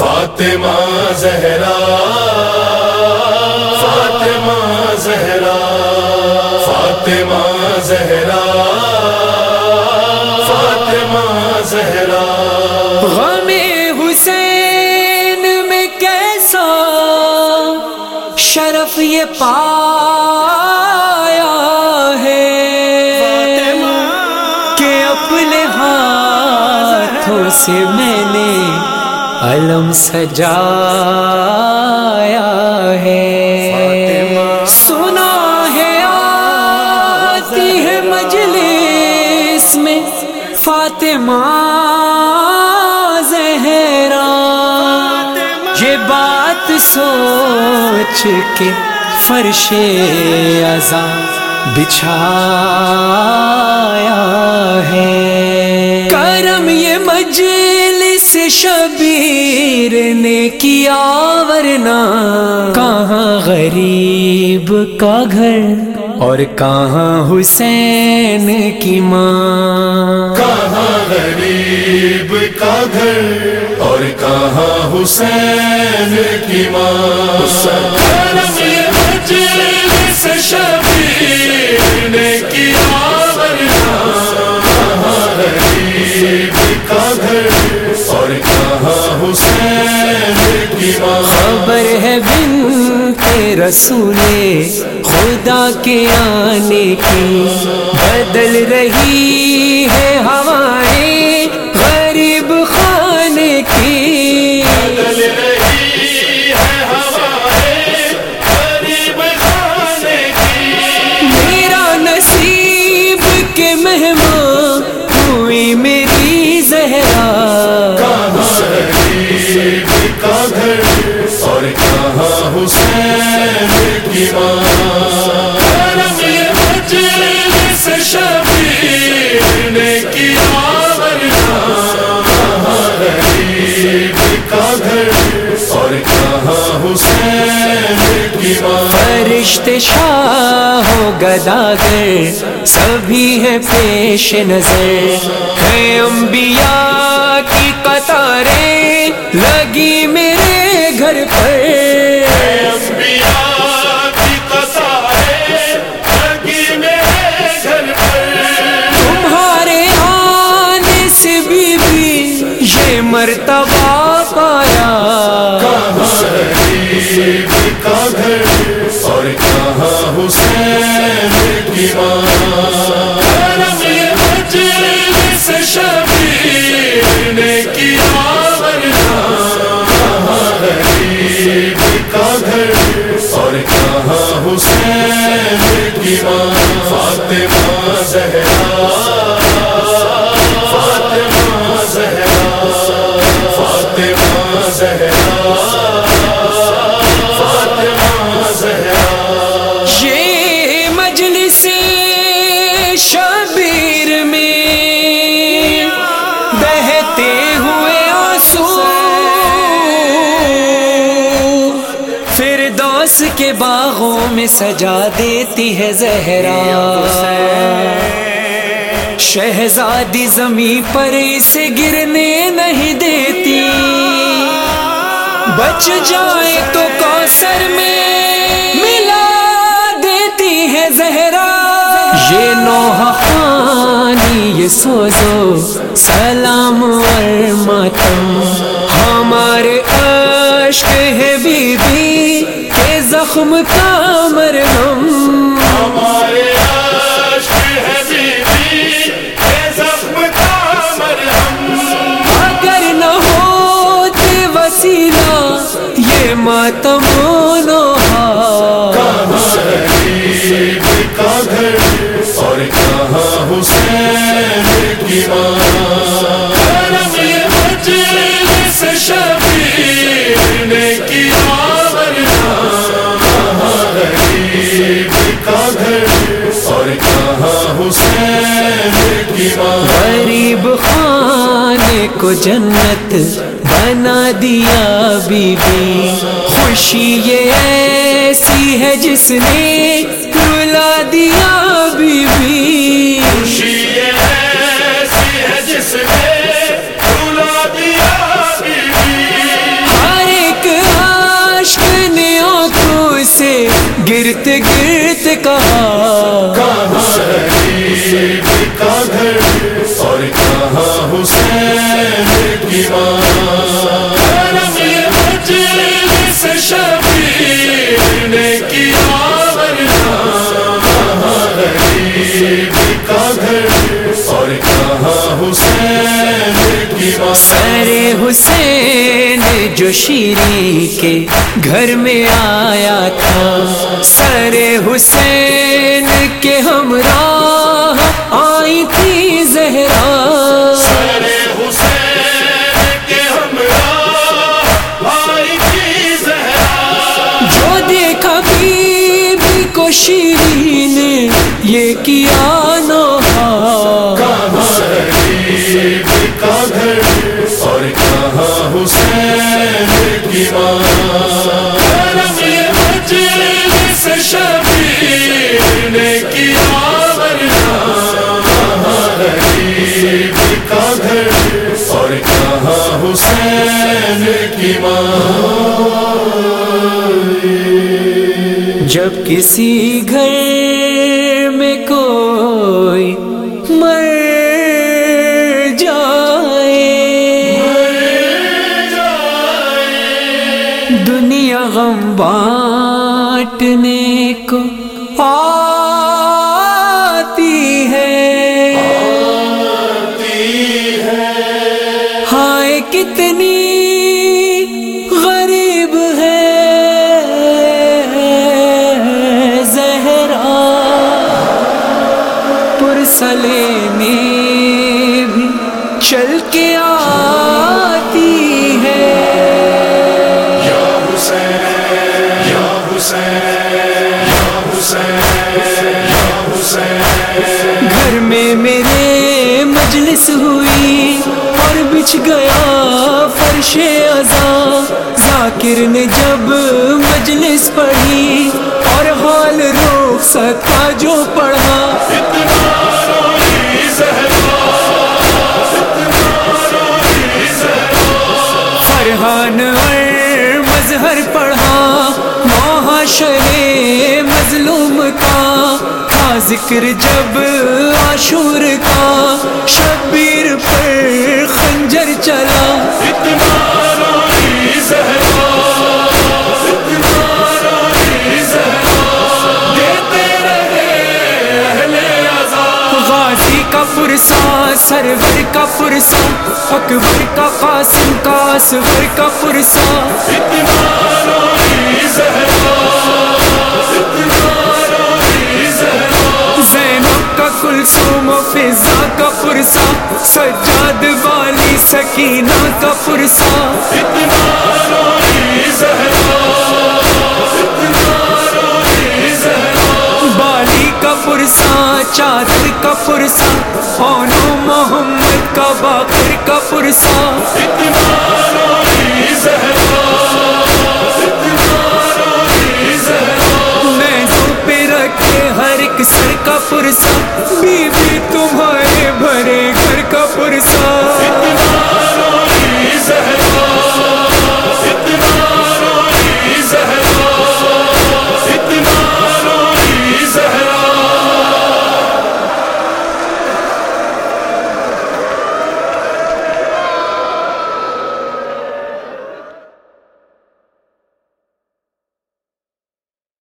فاطمہ زہرا فاطمہ زہرا فاطمہ زہرا فاطمہ زہرا۔ غم حسین میں کیسا شرف یہ پایا ہے کہ اپنے ہاتھوں سے میں نے علم سجایا ہے۔ سنا ہے آتی ہے مجلس میں۔ فاطمہ زہرا۔ یہ بات سوچ کے فرش ازا بچھایا ہے۔ کرم یہ مجلس شبیر نے کیا ورنہ کہاں غریب کا گھر اور کہاں حسین کی ماں کہاں غریب کا گھر اور کہاں حسین کی ماں؟ کرم نے کیا خبر ہے بن رسول خدا کے آنے کی بدل رہی ہے فرشتے شاہ ہو گداگر، سبھی ہے پیش نظر۔ ہے انبیاء کی قطاریں، لگی میرے گھر پر۔ مرتبہ پایا۔ کا گھر اور کہاں حسین کی ماں نے گھر اور کہاں حسین کی ماں میں سجا دیتی ہے زہرا۔ شہزادی زمین پر اسے گرنے نہیں دیتی۔ بچ جائے تو کوثر میں ملا دیتی ہے زہرا۔ یہ نوحہ خانی یہ سوزو۔ سلام اور ماتم ہمارے عشق ہے کے زخم کا مرہم۔ ہمارے زخم کا اگر نہ ہوتے وسیلہ یہ ماتم غریب خان کو جنت بنا دیا بی بی خوشی یہ ایسی ہے جس نے رلا دیا بی بی گرت کہا کہاں حبیب کا گھر اور کہاں حسین کی ماں کرم شبیر نے کیا گھر اور کہاں حسین کی ماں سر حسین جو شیری کے گھر میں آیا تھا۔ سر حسین کے ہمراہ آئی تھی زہرا۔ حسین کے ہمراہ آئی تھی زہرا۔ جو دیکھا کو شیری نے یہ کیا حسین کی ماں جب کسی گھر میں کوئی مر جائے، دنیا غم بانٹنے کو آتی پرسلے میں بھی چل کے آتی ہے۔ یا حسین یا حسین یا حسین یا حسین۔ گھر میں میرے مجلس ہوئی اور بچھ گیا فرش ازا ذاکر نے جب مجلس پڑھی اور حال روک سکا جو پڑھا ذکر جب عاشور کا شبیر پر خنجر چلا۔ غازی کا پرسا سرور کا پرسا اکبر کا قاسم کا اصغر کا پرسا اتنا و فضا کا پرسا سجاد والی سکینہ کا پرسا اتنا روئی زہرا اتنا روئی زہرا۔ بالی کا پرسا چادر کا پرسا اونو محمد کا باقر کا پرسا